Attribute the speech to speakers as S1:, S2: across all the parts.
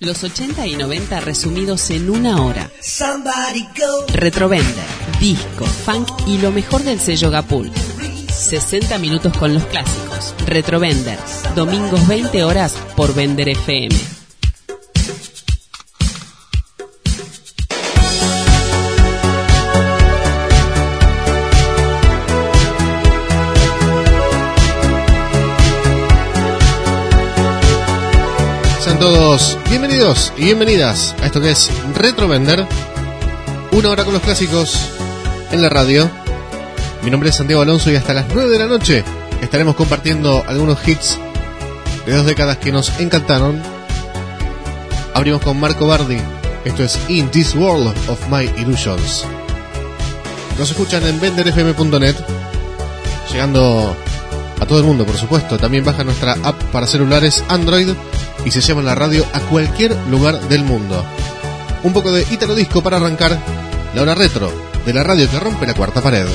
S1: Los 80 y 90 resumidos en una hora. Retrovender, disco, funk y lo mejor del sello Gapul. 60 minutos con los clásicos. Retrovender, domingos 20 horas por Vender FM.
S2: Todos bienvenidos y bienvenidas a esto que es Retrovender. Una hora con los clásicos en la radio. Mi nombre es Santiago Alonso y hasta las 9 de la noche estaremos compartiendo algunos hits de dos décadas que nos encantaron. Abrimos con Marco Bardi. Esto es In This World of My Illusions. Nos escuchan en venderfm.net. Llegando a todo el mundo, por supuesto. También baja nuestra app para celulares Android y se llama la radio a cualquier lugar del mundo. Un poco de Italo Disco para arrancar la hora retro de la radio que rompe la cuarta pared.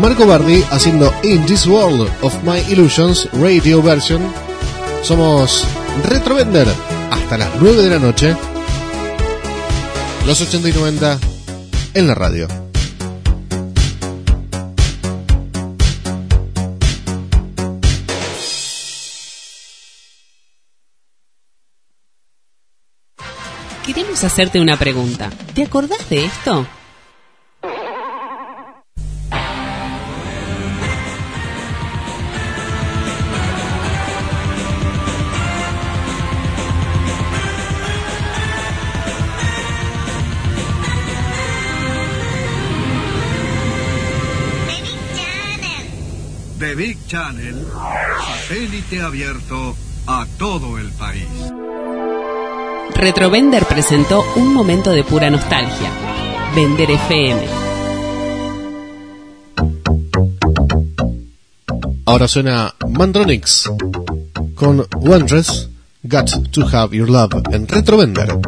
S2: Marco Bardi haciendo In This World of My Illusions Radio Version. Somos Retrovender hasta las 9 de la noche. Los 80 y 90 en la radio.
S1: queremos hacerte una pregunta. ¿Te acordás de esto?
S3: The Big Channel, satélite abierto a todo el país.
S1: Retrovender presentó un momento de pura nostalgia. Vender FM.
S4: Ahora suena Mandronix con Wondrous, Got to Have Your Love en Retrovender.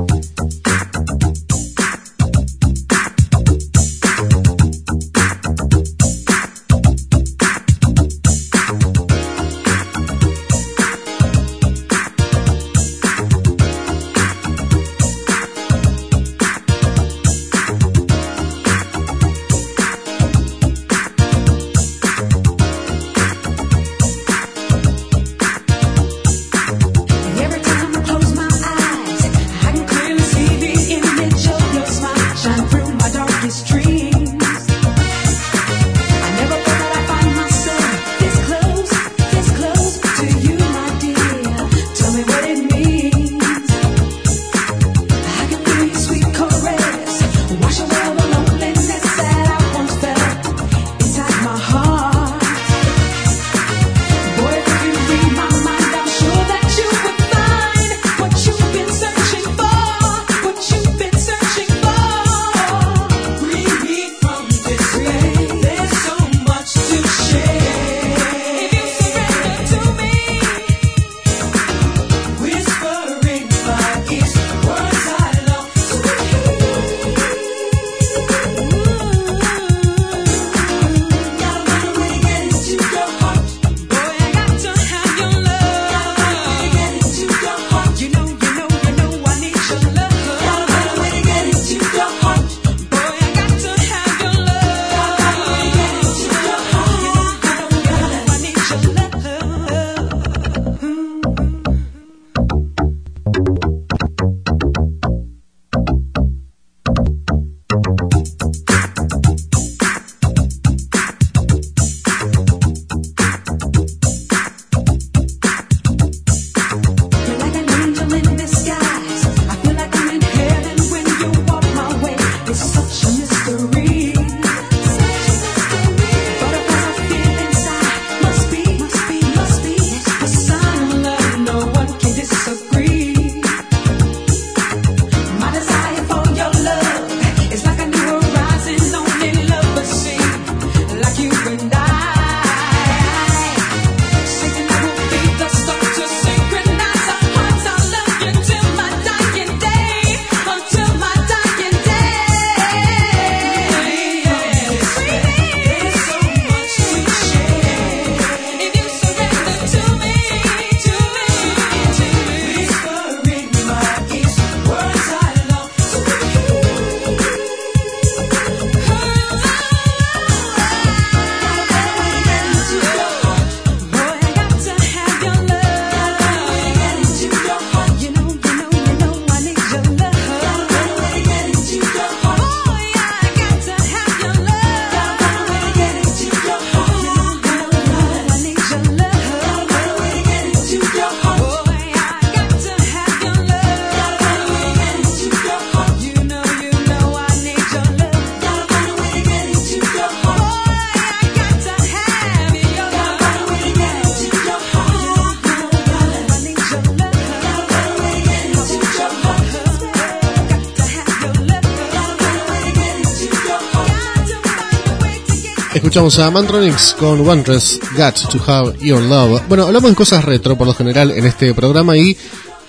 S4: Escuchamos a Mantronix con Wondrous Got to Have Your Love. Bueno, hablamos de cosas retro por lo general en este programa y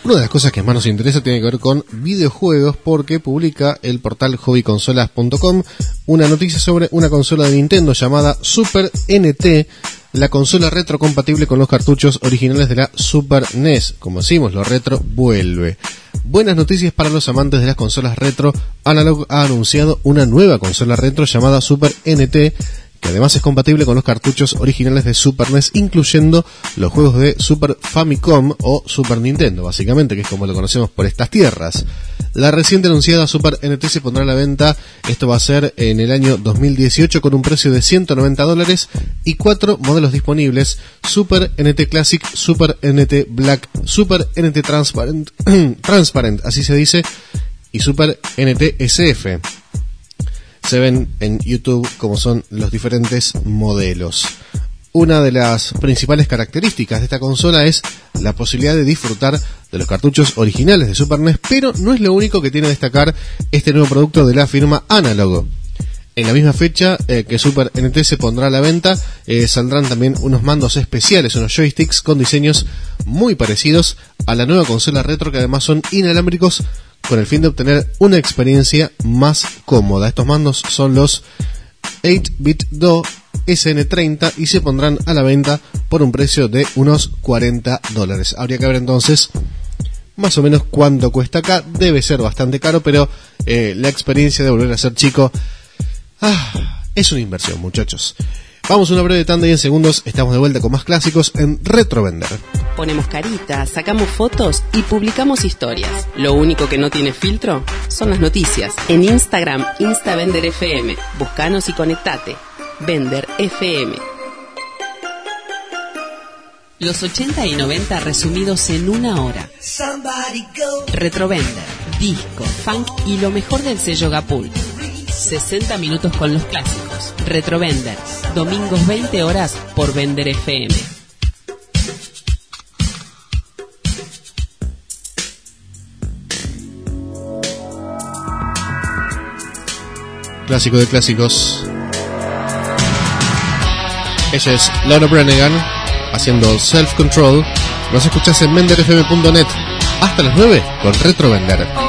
S4: una de las cosas que más nos interesa tiene que ver con videojuegos porque publica el portal hobbyconsolas.com una noticia sobre una consola de Nintendo llamada Super NT, la consola retro compatible con los cartuchos originales de la Super NES. Como decimos, lo retro vuelve. Buenas noticias para los amantes de las consolas retro. Analog ha anunciado una nueva consola retro llamada Super NT que además es compatible con los cartuchos originales de Super NES, incluyendo los juegos de Super Famicom o Super Nintendo, básicamente, que es como lo conocemos por estas tierras.
S5: La reciente anunciada Super NT se pondrá a la venta, esto va a ser en el año 2018 con un precio de 190 dólares y cuatro modelos disponibles, Super NT Classic, Super NT Black, Super NT Transparent, Transparent, así se dice, y Super NT SF. Se ven en YouTube como son los diferentes modelos. Una de las principales características de esta consola es la posibilidad de disfrutar de los cartuchos originales de Super NES, pero no es lo único que tiene a destacar este nuevo producto de la firma Analogo. En la misma fecha eh, que Super NT se pondrá a la venta, eh, saldrán también unos mandos especiales, unos joysticks con diseños muy parecidos a la nueva consola retro que además son inalámbricos con el fin de obtener una experiencia más cómoda. Estos mandos son los 8-bit Do SN30 y se pondrán a la venta por un precio de unos 40 dólares. Habría que ver entonces más o menos cuánto cuesta acá. Debe ser bastante caro, pero eh, la experiencia de volver a ser chico ah, es una inversión, muchachos. Vamos a una breve tanda y en segundos estamos de vuelta con más clásicos en Retrovender.
S1: Ponemos caritas, sacamos fotos y publicamos historias. Lo único que no tiene filtro son las noticias. En Instagram, InstaVenderFM. Buscanos y conectate. Vender FM. Los 80 y 90 resumidos en una hora. Retrovender, disco, funk y lo mejor del sello Gapul. 60 minutos con los clásicos. Retrovender, domingos 20 horas por Vender FM.
S5: Clásico de clásicos. Ella es Laura Brannigan haciendo Self Control. Nos escuchas en venderfm.net hasta las 9 con Retrovender.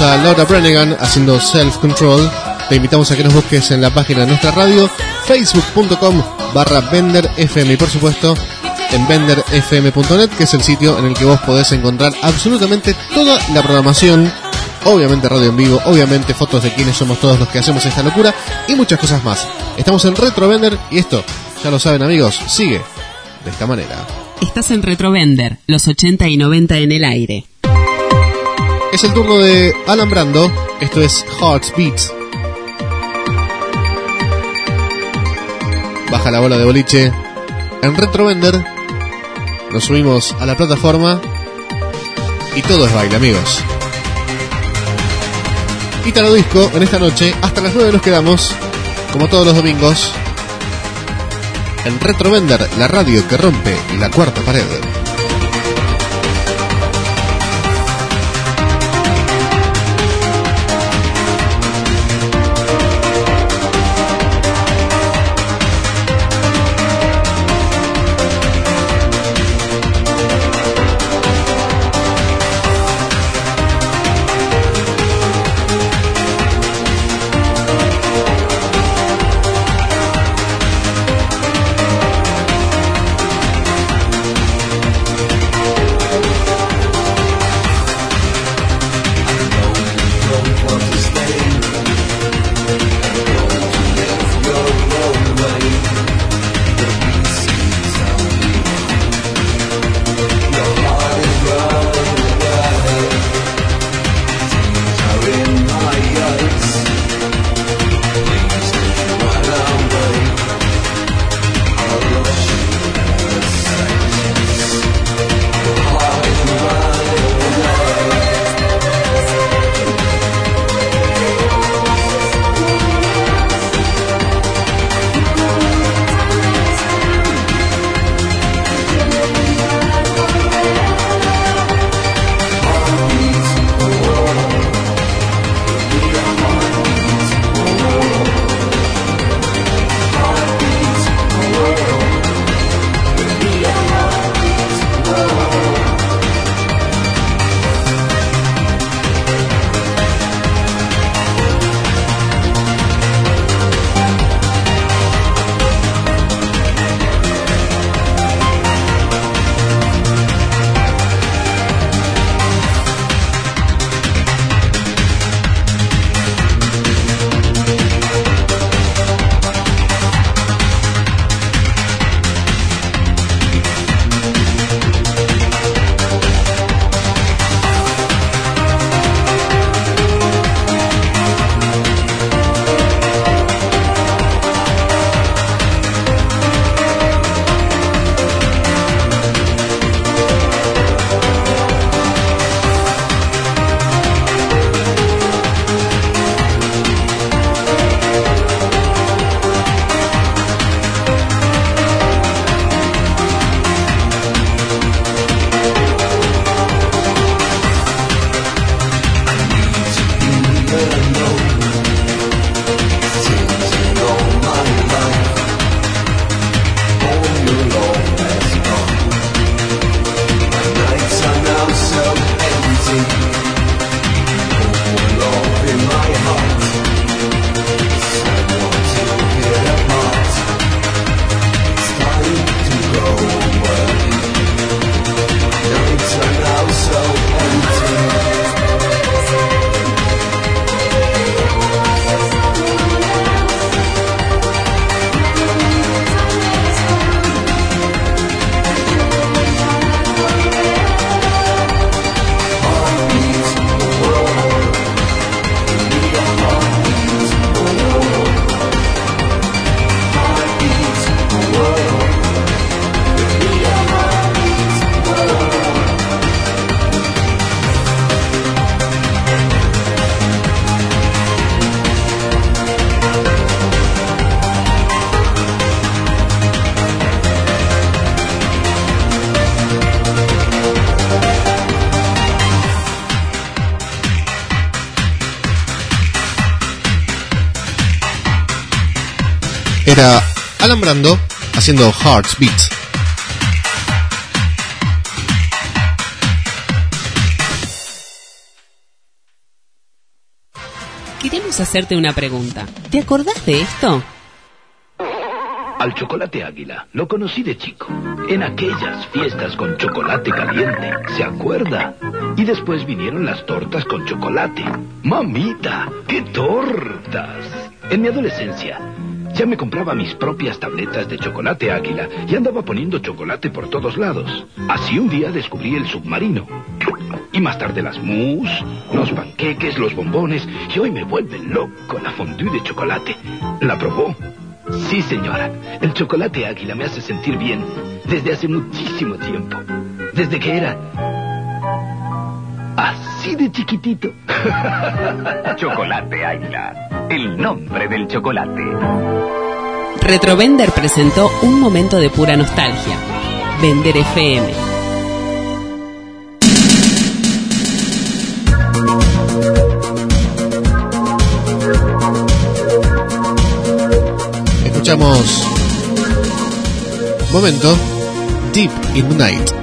S2: A Laura Brennigan haciendo Self Control. Te invitamos a que nos busques en la página de nuestra radio, facebook.com barra venderfm y por supuesto en venderfm.net, que es el sitio en el que vos podés encontrar absolutamente toda la programación, obviamente radio en vivo, obviamente fotos de quienes somos todos los que hacemos esta locura y muchas cosas más. Estamos en Retrovender y esto, ya lo saben amigos, sigue de esta manera.
S1: Estás en Retrovender, los 80 y 90 en el aire.
S2: Es el turno de Alan Brando, esto es Hearts Beats. Baja la bola de boliche en Retrovender nos subimos a la plataforma y todo es baile, amigos. Ítalo Disco en esta noche, hasta las 9 nos quedamos, como todos los domingos, en Retrovender, la radio que rompe la cuarta pared. Era Alambrando haciendo Hearts Beats.
S1: queremos hacerte una pregunta. ¿Te acordás de esto?
S6: Al chocolate águila lo conocí de chico, en aquellas fiestas con chocolate caliente, ¿se acuerda? Y después vinieron las tortas con chocolate. ¡Mamita! ¡Qué tortas! En mi adolescencia ya me compraba mis propias tabletas de chocolate águila y andaba poniendo chocolate por todos lados. Así un día descubrí el submarino. Y más tarde las mousse, los panqueques, los bombones. Y hoy me vuelve loco la fondue de chocolate. ¿La probó? Sí, señora. El chocolate águila me hace sentir bien desde hace muchísimo tiempo. Desde que era así de chiquitito.
S7: chocolate águila. El nombre del chocolate.
S1: Retrovender presentó un momento de pura nostalgia. Vender FM.
S2: Escuchamos momento Deep in the Night.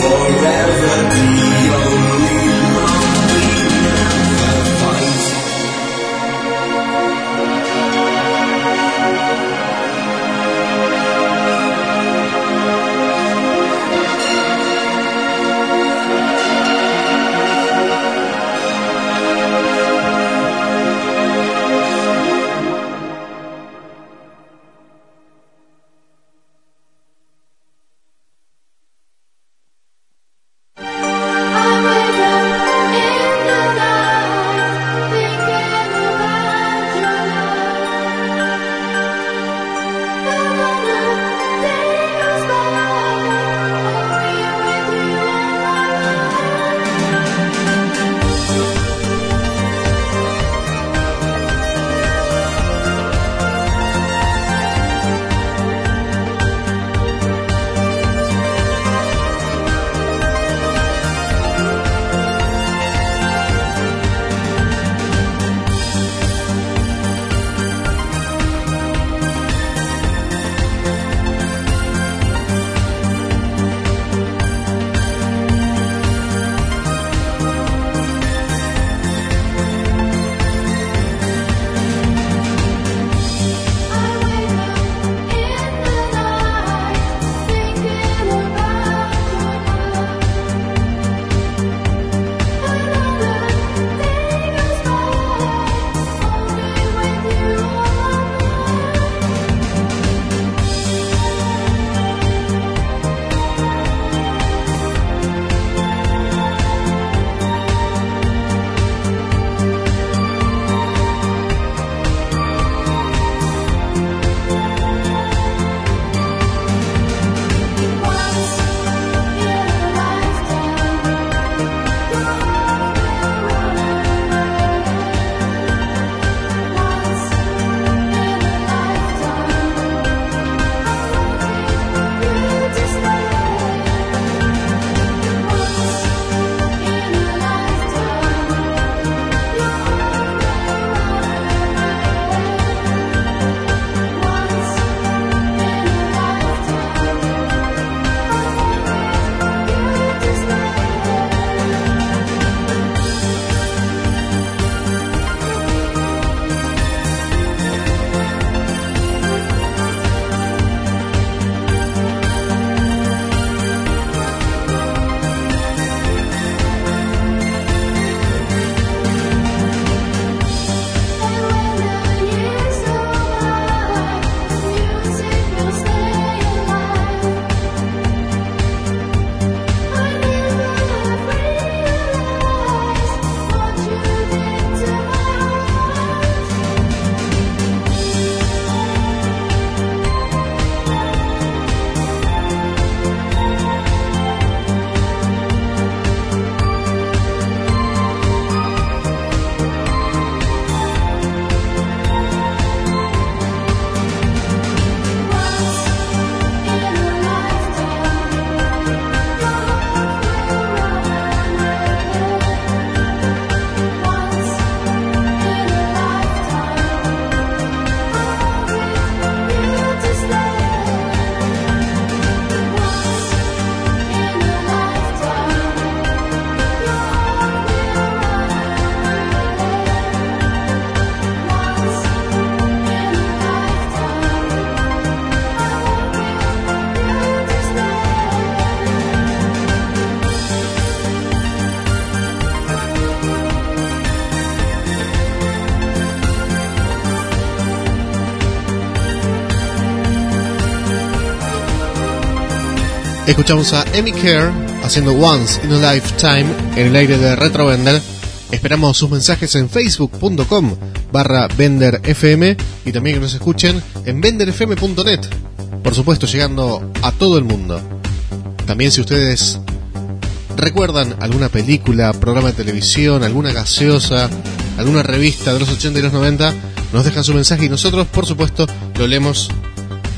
S2: forever.
S8: Escuchamos a Emmy Care haciendo Once in a Lifetime en el aire de Retrovender. Esperamos sus mensajes en facebook.com barra venderfm y también que nos escuchen en venderfm.net. Por supuesto, llegando a todo el mundo. También si ustedes recuerdan alguna película, programa de televisión, alguna gaseosa, alguna revista de los 80 y los 90, nos dejan su mensaje y nosotros, por supuesto, lo leemos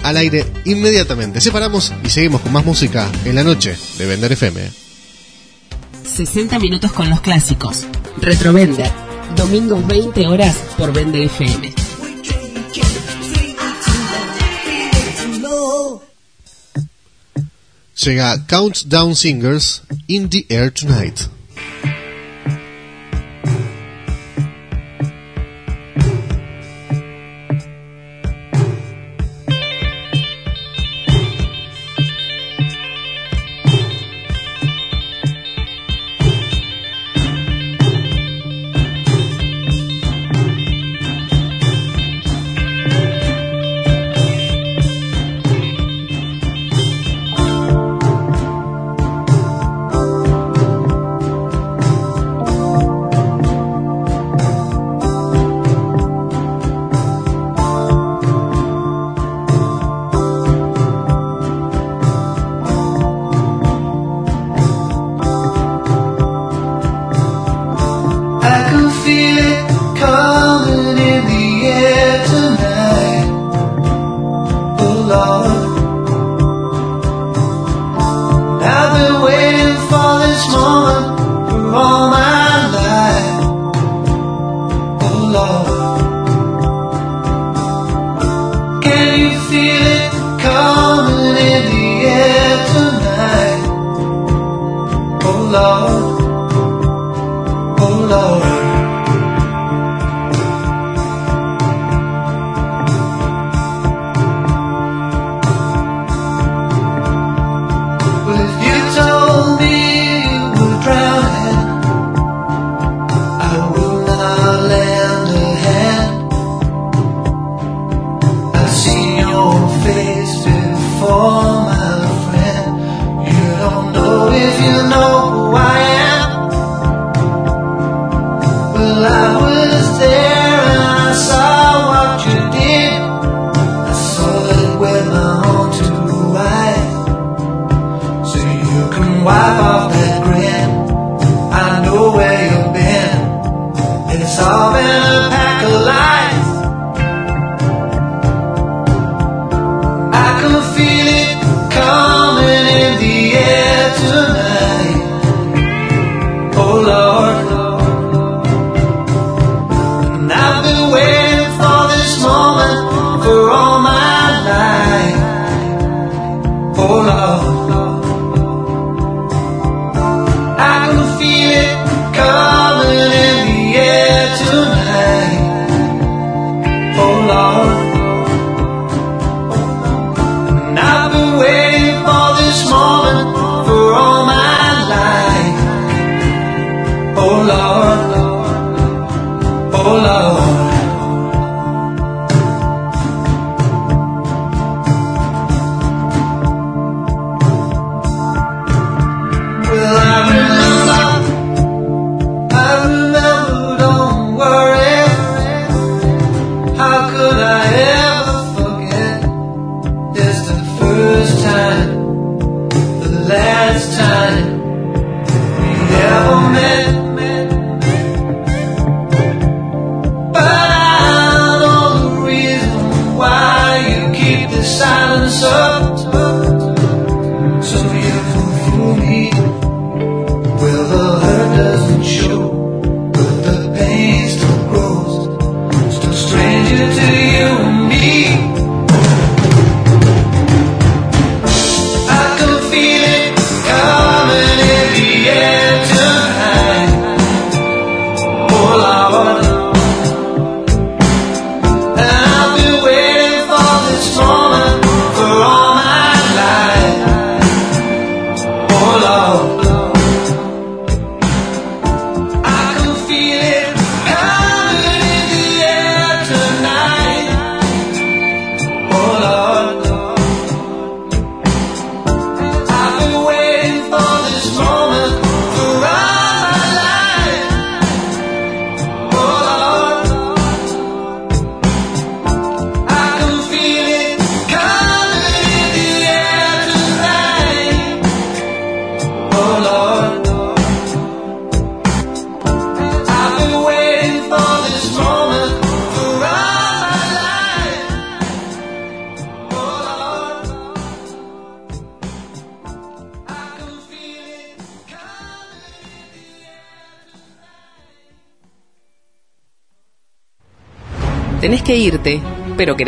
S8: al aire inmediatamente. Separamos y seguimos con más música en la noche de Vender FM.
S2: 60 minutos con los clásicos. Retrovender. Domingos 20 horas por Vender FM.
S8: Llega Countdown Singers in the Air Tonight.
S9: feel it coming in the air tonight.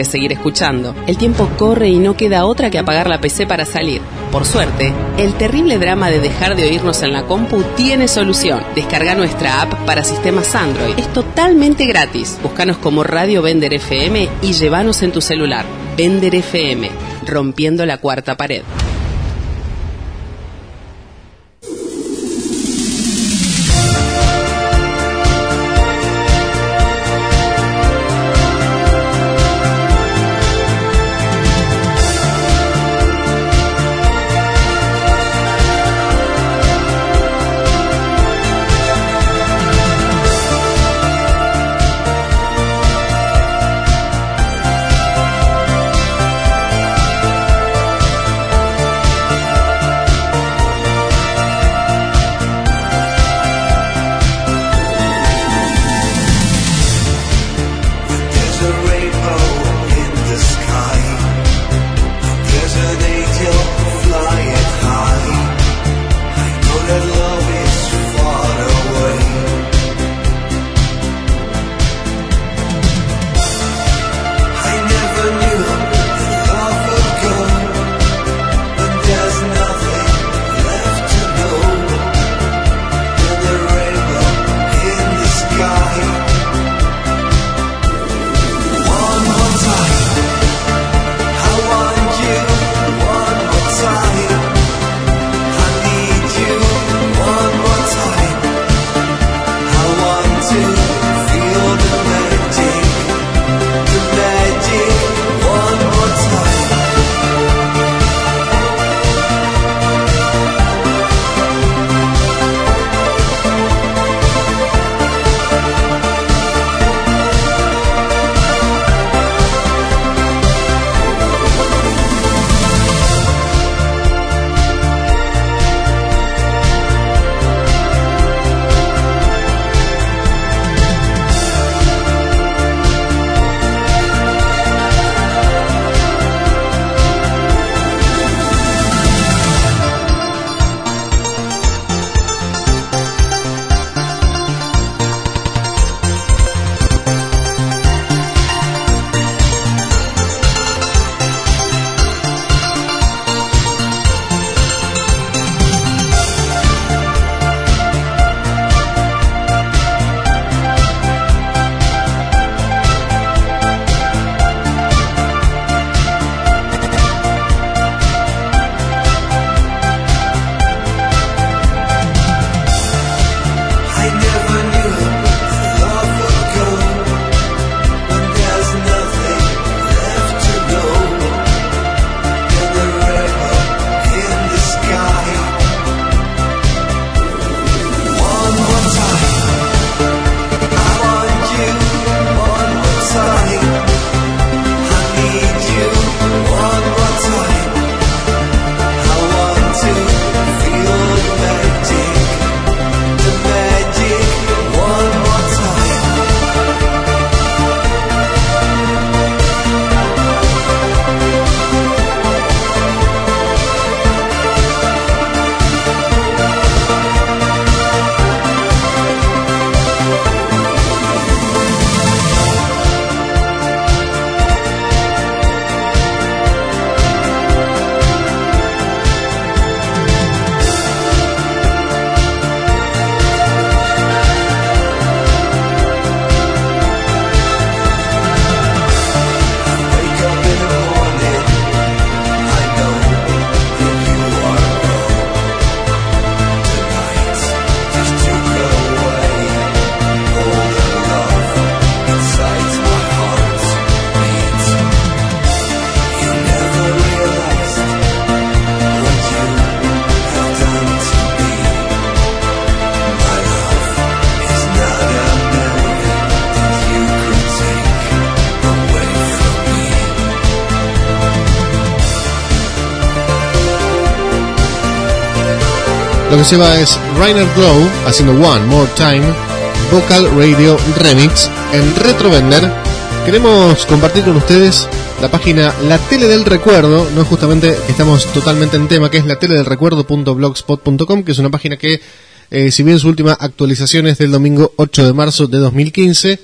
S2: Seguir escuchando. El tiempo corre y no queda otra que apagar la PC para salir. Por suerte, el terrible drama de dejar de oírnos en la compu tiene solución. Descarga nuestra app para sistemas Android. Es totalmente gratis. Búscanos como Radio Vender FM y llévanos en tu celular. Vender FM, rompiendo la cuarta pared.
S8: Lo que se va es Rainer Glow haciendo One More Time, Vocal Radio Remix en Retrovender. Queremos compartir con ustedes la página La Tele del Recuerdo, no justamente estamos totalmente en tema, que es la tele del recuerdo.blogspot.com, que es una página que, eh, si bien su última actualización es del domingo 8 de marzo de 2015,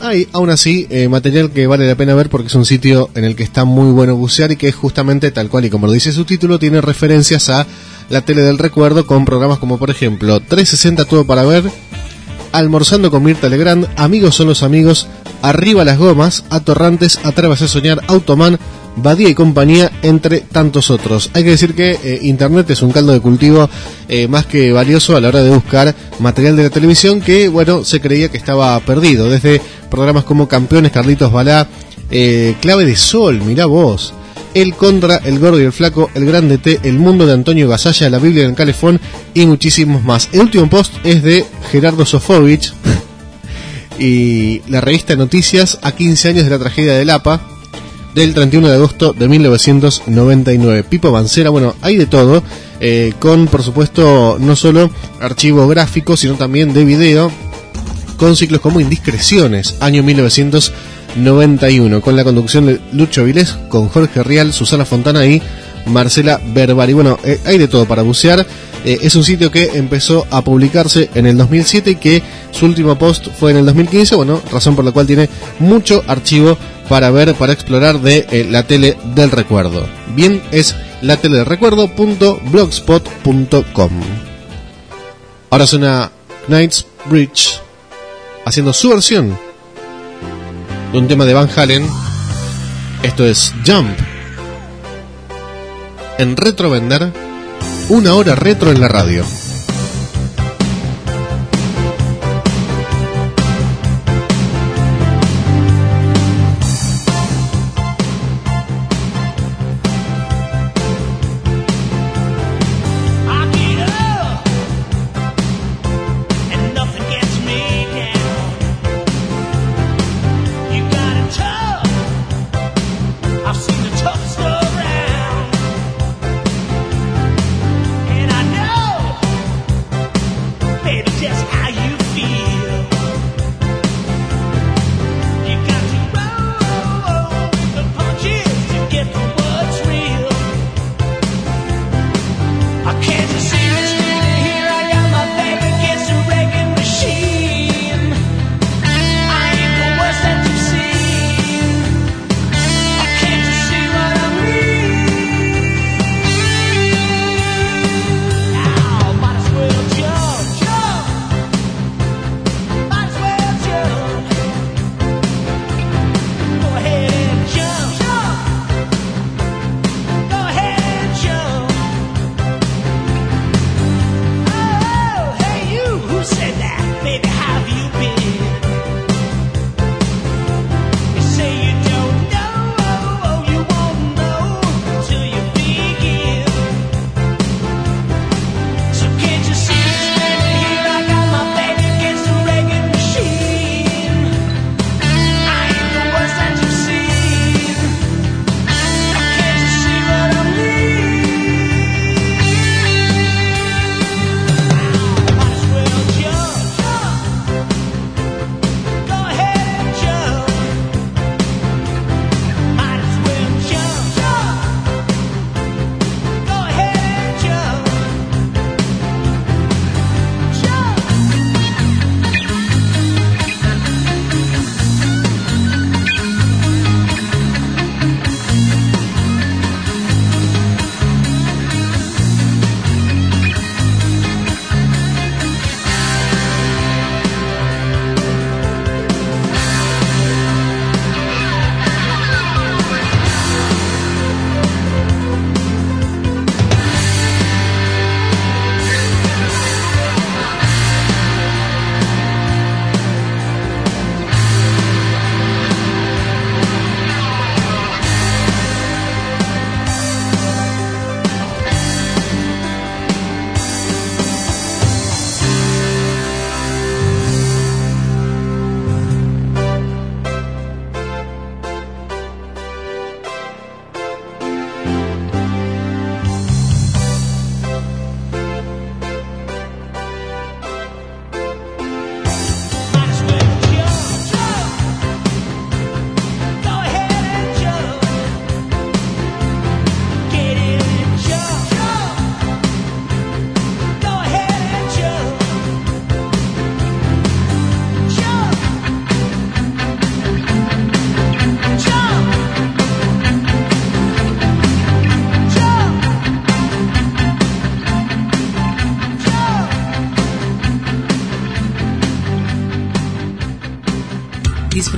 S8: hay aún así eh, material que vale la pena ver porque es un sitio en el que está muy bueno bucear y que es justamente tal cual y como lo dice su título tiene referencias a la tele del recuerdo con programas como por ejemplo 360 todo para ver, Almorzando con Mirta Legrand, Amigos son los amigos, Arriba las gomas, Atorrantes, Atrévase a soñar, Automan, Badía y compañía, entre tantos otros. Hay que decir que eh, Internet es un caldo de cultivo eh, más que valioso a la hora de buscar material de la televisión que, bueno, se creía que estaba perdido. Desde programas como Campeones, Carlitos Balá, eh, Clave de Sol, mirá vos. El Contra, El Gordo y el Flaco, El Grande T, El Mundo de Antonio Gasalla, La Biblia en Calefón y muchísimos más. El último post es de Gerardo Sofovich y la revista Noticias a 15 años de la tragedia de Lapa del 31 de agosto de 1999. Pipo Bancera, bueno, hay de todo, eh, con por supuesto no solo archivos gráficos, sino también de video, con ciclos como Indiscreciones, año 1991, con la conducción de Lucho Vilés, con Jorge Rial, Susana Fontana y Marcela Berbari. Bueno, eh, hay de todo para bucear. Eh, es un sitio que empezó a publicarse en el 2007 y que su último post fue en el 2015. Bueno, razón por la cual tiene mucho archivo para ver, para explorar de eh, la tele del recuerdo. Bien, es la tele del recuerdo.blogspot.com. Ahora suena Knights Bridge haciendo su versión de un tema de Van Halen. Esto es Jump. En Retrovender, una hora retro en la radio.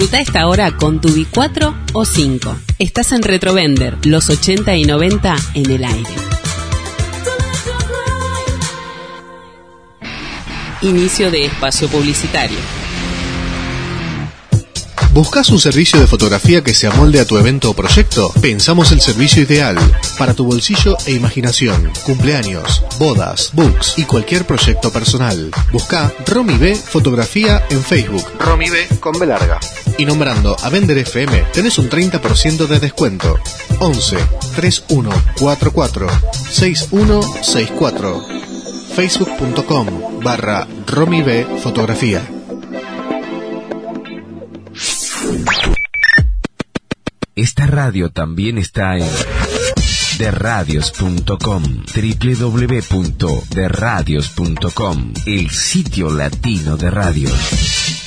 S1: Disfruta esta hora con tu B4 o 5. Estás en Retrovender, los 80 y 90 en el aire. Inicio de espacio publicitario.
S10: ¿Buscas un servicio de fotografía que se amolde a tu evento o proyecto? Pensamos el servicio ideal para tu bolsillo e imaginación. Cumpleaños, bodas, books y cualquier proyecto personal. Busca Romy B Fotografía en Facebook. Romy B con B larga. Y nombrando a Vender FM tenés un 30% de descuento. 11 3144 6164 facebook.com barra Romy B Fotografía.
S7: Esta radio también está en derradios.com www.derradios.com el sitio latino de radios.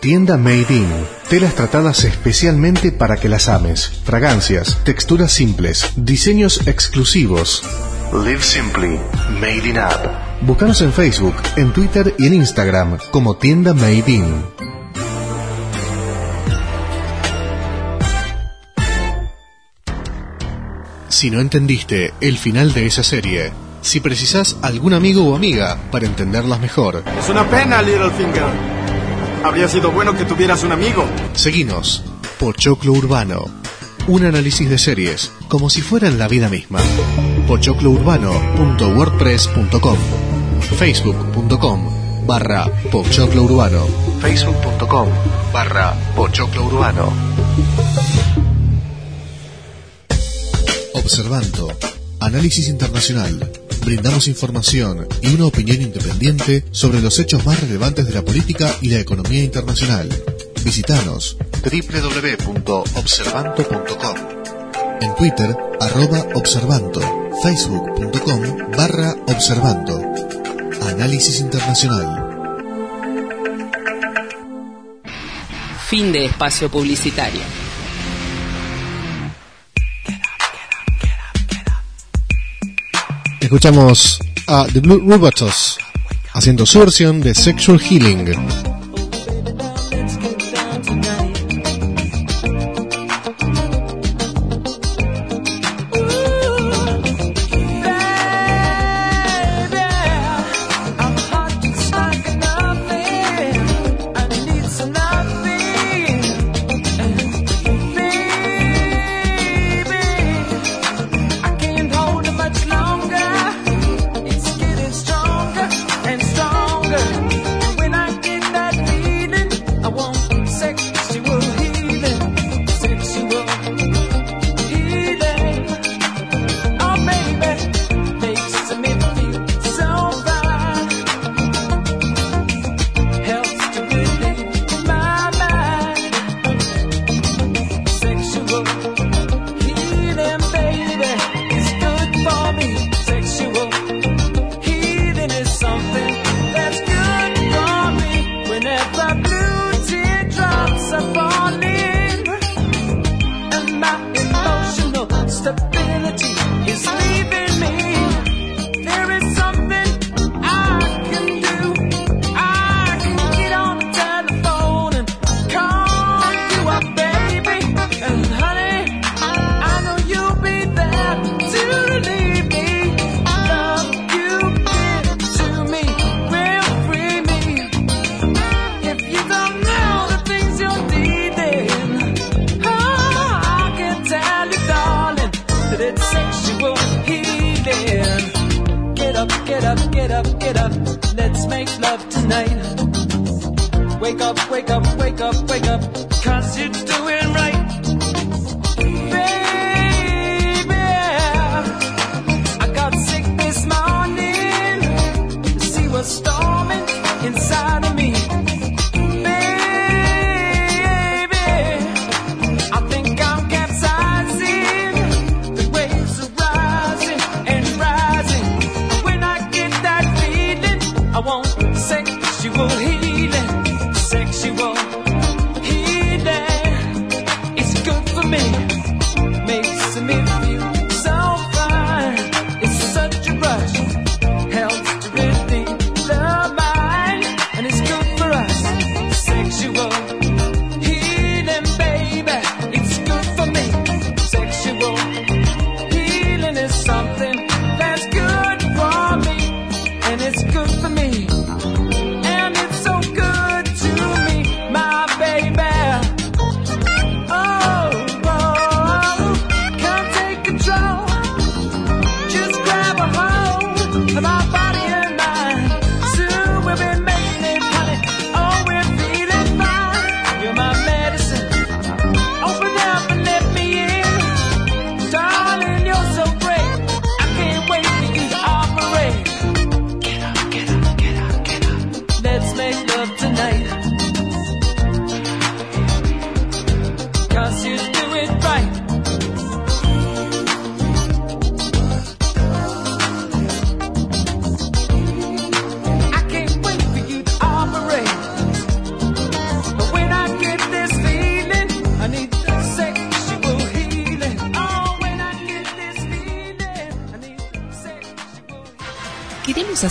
S10: Tienda Made in. Telas tratadas especialmente para que las ames. Fragancias, texturas simples, diseños exclusivos. Live Simply. Made in App. Búscanos en Facebook, en Twitter y en Instagram como Tienda Made in. Si no entendiste el final de esa serie, si precisas algún amigo o amiga para entenderlas mejor,
S11: Es una pena, Littlefinger. Habría sido bueno que tuvieras un amigo.
S10: seguinos Pochoclo Urbano. Un análisis de series como si fueran la vida misma. pochoclourbano.wordpress.com facebook.com barra Pochoclo Urbano facebook.com barra Pochoclo Urbano Observando. Análisis internacional. Brindamos información y una opinión independiente sobre los hechos más relevantes de la política y la economía internacional. Visítanos www.observanto.com En Twitter, arroba observanto. Facebook.com barra observanto. Análisis internacional.
S1: Fin de espacio publicitario.
S10: Escuchamos a The Blue Robots haciendo su versión de Sexual Healing.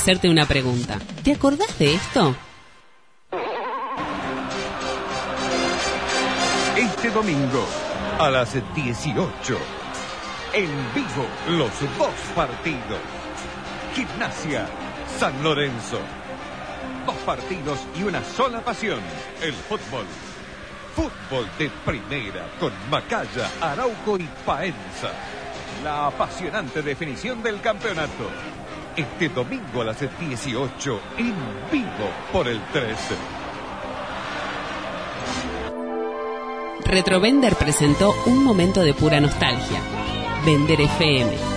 S2: Hacerte una pregunta. ¿Te acordás de esto?
S12: Este domingo a las 18. En vivo los dos partidos. Gimnasia San Lorenzo. Dos partidos y una sola pasión. El fútbol. Fútbol de primera con Macaya, Arauco y Paenza. La apasionante definición del campeonato. Este domingo a las 18 en vivo por el 13.
S2: Retrovender presentó un momento de pura nostalgia. Vender FM.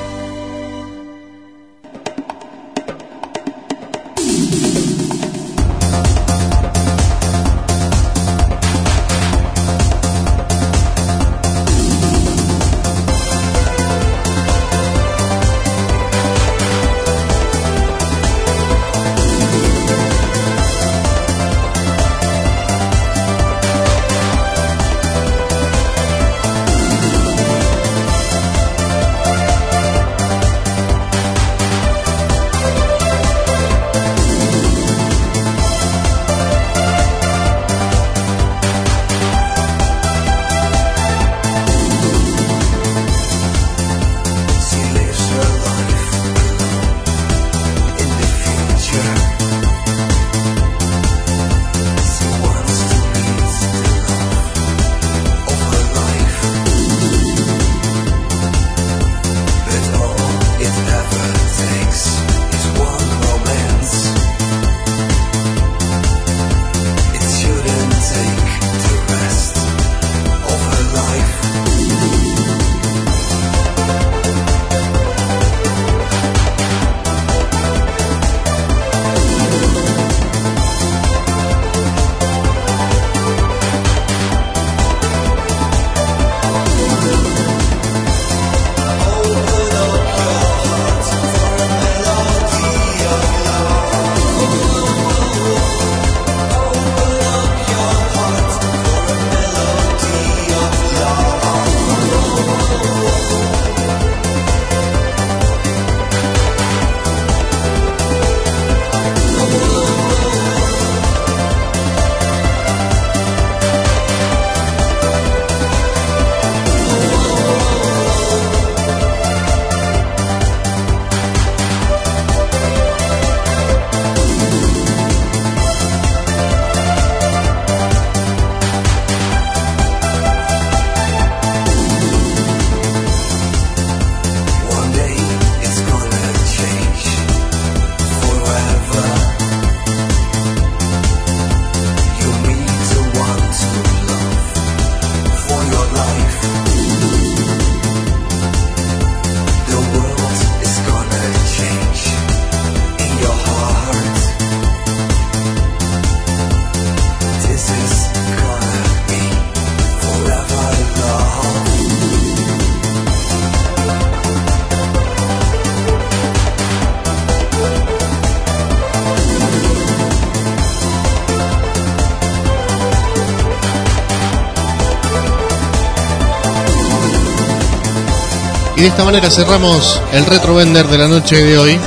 S8: Y de esta manera cerramos el Retro Vender de la noche de hoy.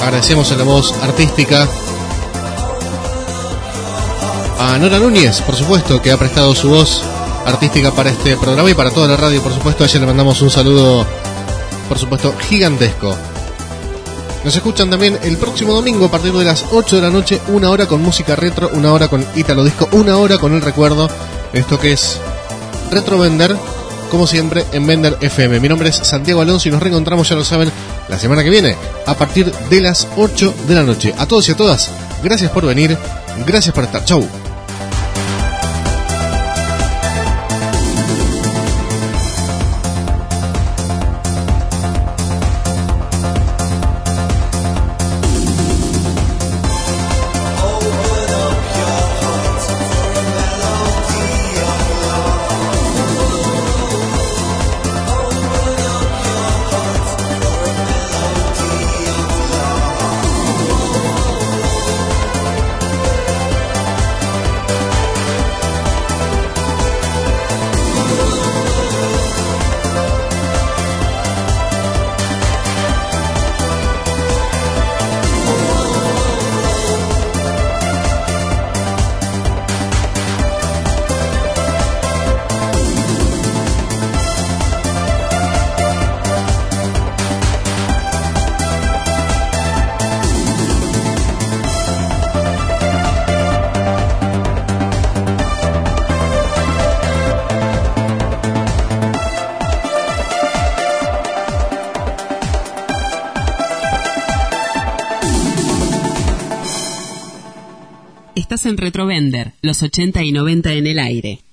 S8: Agradecemos a la voz artística a Nora Núñez, por supuesto, que ha prestado su voz artística para este programa y para toda la radio, por supuesto. A ella le mandamos un saludo, por supuesto, gigantesco. Nos escuchan también el próximo domingo a partir de las 8 de la noche, una hora con música retro, una hora con Italo Disco, una hora con el recuerdo. Esto que es Retro Vender como siempre, en Vender FM. Mi nombre es Santiago Alonso y nos reencontramos, ya lo saben, la semana que viene, a partir de las 8 de la noche. A todos y a todas, gracias por venir, gracias por estar. Chau.
S1: En Retrovender, los 80 y 90 en el aire.